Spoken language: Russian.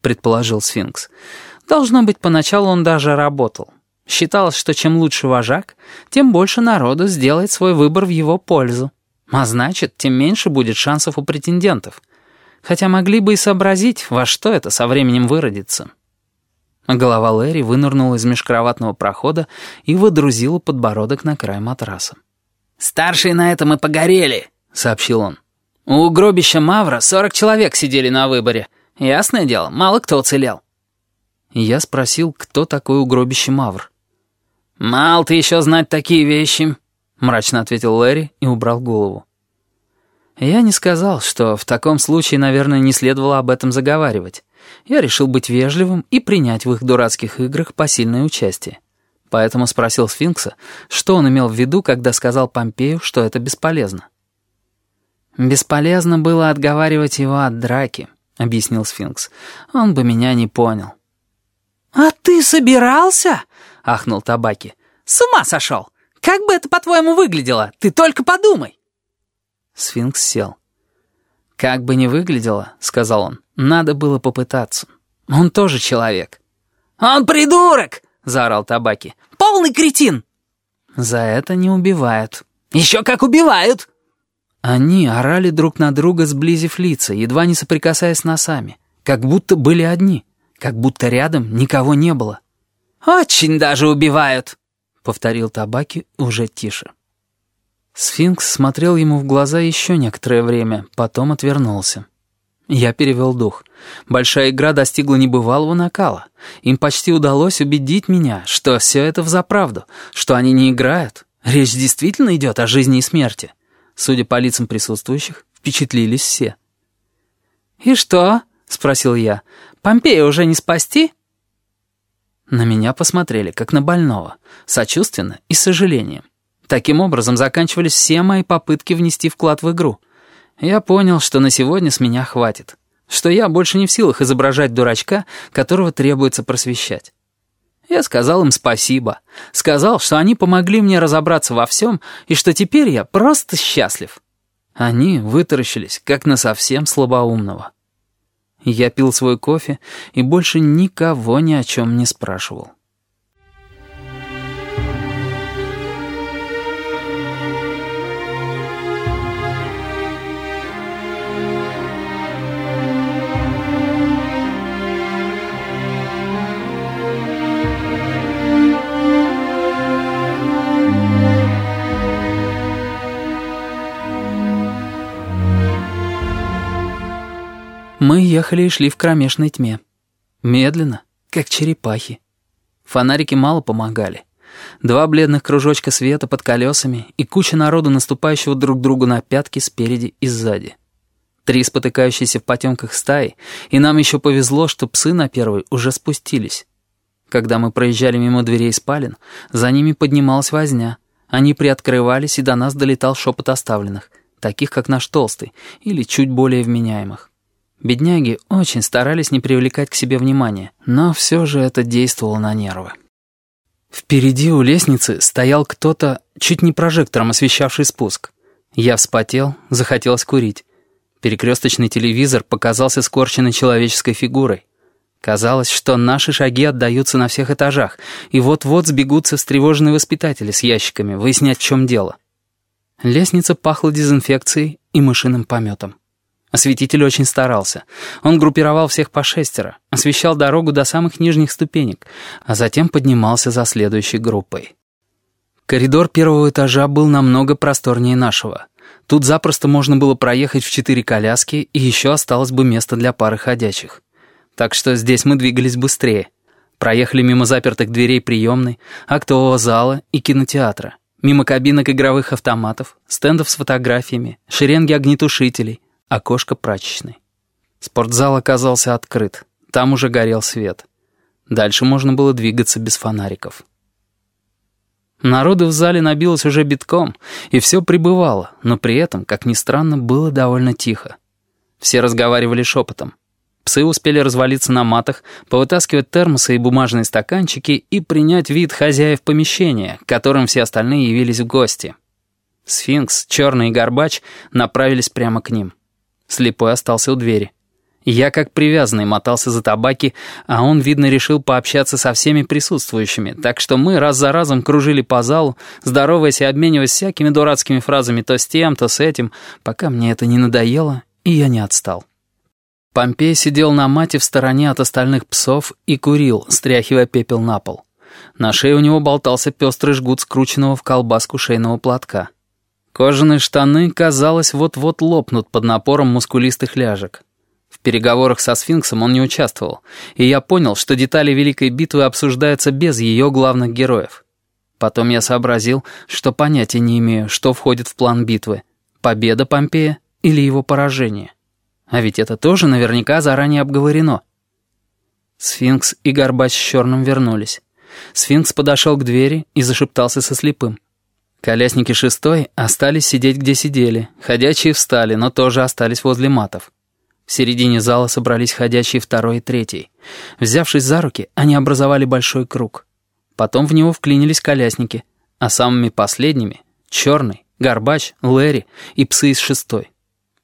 — предположил сфинкс. «Должно быть, поначалу он даже работал. Считалось, что чем лучше вожак, тем больше народу сделает свой выбор в его пользу. А значит, тем меньше будет шансов у претендентов. Хотя могли бы и сообразить, во что это со временем выродится». Голова Лэри вынырнула из межкроватного прохода и выдрузила подбородок на край матраса. «Старшие на этом и погорели», — сообщил он. «У гробища Мавра сорок человек сидели на выборе». Ясное дело, мало кто уцелел. Я спросил, кто такой угробище Мавр. «Мал ты еще знать такие вещи», — мрачно ответил Лэри и убрал голову. Я не сказал, что в таком случае, наверное, не следовало об этом заговаривать. Я решил быть вежливым и принять в их дурацких играх посильное участие. Поэтому спросил сфинкса, что он имел в виду, когда сказал Помпею, что это бесполезно. Бесполезно было отговаривать его от драки объяснил сфинкс. «Он бы меня не понял». «А ты собирался?» — ахнул Табаки. «С ума сошел! Как бы это, по-твоему, выглядело? Ты только подумай!» Сфинкс сел. «Как бы ни выглядело, — сказал он, — надо было попытаться. Он тоже человек». «Он придурок!» — заорал Табаки. «Полный кретин!» «За это не убивают». «Еще как убивают!» Они орали друг на друга, сблизив лица, едва не соприкасаясь носами, как будто были одни, как будто рядом никого не было. «Очень даже убивают», — повторил Табаки уже тише. Сфинкс смотрел ему в глаза еще некоторое время, потом отвернулся. Я перевел дух. Большая игра достигла небывалого накала. Им почти удалось убедить меня, что все это взаправду, что они не играют. Речь действительно идет о жизни и смерти. Судя по лицам присутствующих, впечатлились все. «И что?» — спросил я. «Помпея уже не спасти?» На меня посмотрели, как на больного, сочувственно и с сожалением. Таким образом заканчивались все мои попытки внести вклад в игру. Я понял, что на сегодня с меня хватит, что я больше не в силах изображать дурачка, которого требуется просвещать. Я сказал им спасибо. Сказал, что они помогли мне разобраться во всем, и что теперь я просто счастлив. Они вытаращились, как на совсем слабоумного. Я пил свой кофе и больше никого ни о чем не спрашивал. Мы ехали и шли в кромешной тьме. Медленно, как черепахи. Фонарики мало помогали. Два бледных кружочка света под колесами и куча народу, наступающего друг другу на пятки спереди и сзади. Три спотыкающиеся в потемках стаи, и нам еще повезло, что псы на первой уже спустились. Когда мы проезжали мимо дверей спален, за ними поднималась возня. Они приоткрывались, и до нас долетал шепот оставленных, таких как наш толстый, или чуть более вменяемых. Бедняги очень старались не привлекать к себе внимания, но все же это действовало на нервы. Впереди у лестницы стоял кто-то, чуть не прожектором освещавший спуск. Я вспотел, захотелось курить. Перекресточный телевизор показался скорченной человеческой фигурой. Казалось, что наши шаги отдаются на всех этажах, и вот-вот сбегутся встревоженные воспитатели с ящиками, выяснять, в чем дело. Лестница пахла дезинфекцией и мышиным пометом. Осветитель очень старался. Он группировал всех по шестеро, освещал дорогу до самых нижних ступенек, а затем поднимался за следующей группой. Коридор первого этажа был намного просторнее нашего. Тут запросто можно было проехать в четыре коляски, и еще осталось бы место для пары ходячих. Так что здесь мы двигались быстрее. Проехали мимо запертых дверей приемной, актового зала и кинотеатра. Мимо кабинок игровых автоматов, стендов с фотографиями, шеренги огнетушителей — окошко прачечной. Спортзал оказался открыт, там уже горел свет. Дальше можно было двигаться без фонариков. Народу в зале набилось уже битком, и все прибывало, но при этом, как ни странно, было довольно тихо. Все разговаривали шепотом. Псы успели развалиться на матах, повытаскивать термосы и бумажные стаканчики и принять вид хозяев помещения, которым все остальные явились в гости. Сфинкс, Черный и Горбач направились прямо к ним. Слепой остался у двери. Я как привязанный мотался за табаки, а он, видно, решил пообщаться со всеми присутствующими, так что мы раз за разом кружили по залу, здороваясь и обмениваясь всякими дурацкими фразами то с тем, то с этим, пока мне это не надоело, и я не отстал. Помпей сидел на мате в стороне от остальных псов и курил, стряхивая пепел на пол. На шее у него болтался пестрый жгут скрученного в колбаску шейного платка. Кожаные штаны, казалось, вот-вот лопнут под напором мускулистых ляжек. В переговорах со сфинксом он не участвовал, и я понял, что детали Великой битвы обсуждаются без ее главных героев. Потом я сообразил, что понятия не имею, что входит в план битвы — победа Помпея или его поражение. А ведь это тоже наверняка заранее обговорено. Сфинкс и Горбач с Черным вернулись. Сфинкс подошел к двери и зашептался со слепым. Колясники шестой остались сидеть, где сидели. Ходячие встали, но тоже остались возле матов. В середине зала собрались ходячие второй и третий. Взявшись за руки, они образовали большой круг. Потом в него вклинились колясники, а самыми последними — Черный, Горбач, Лэри и псы из шестой.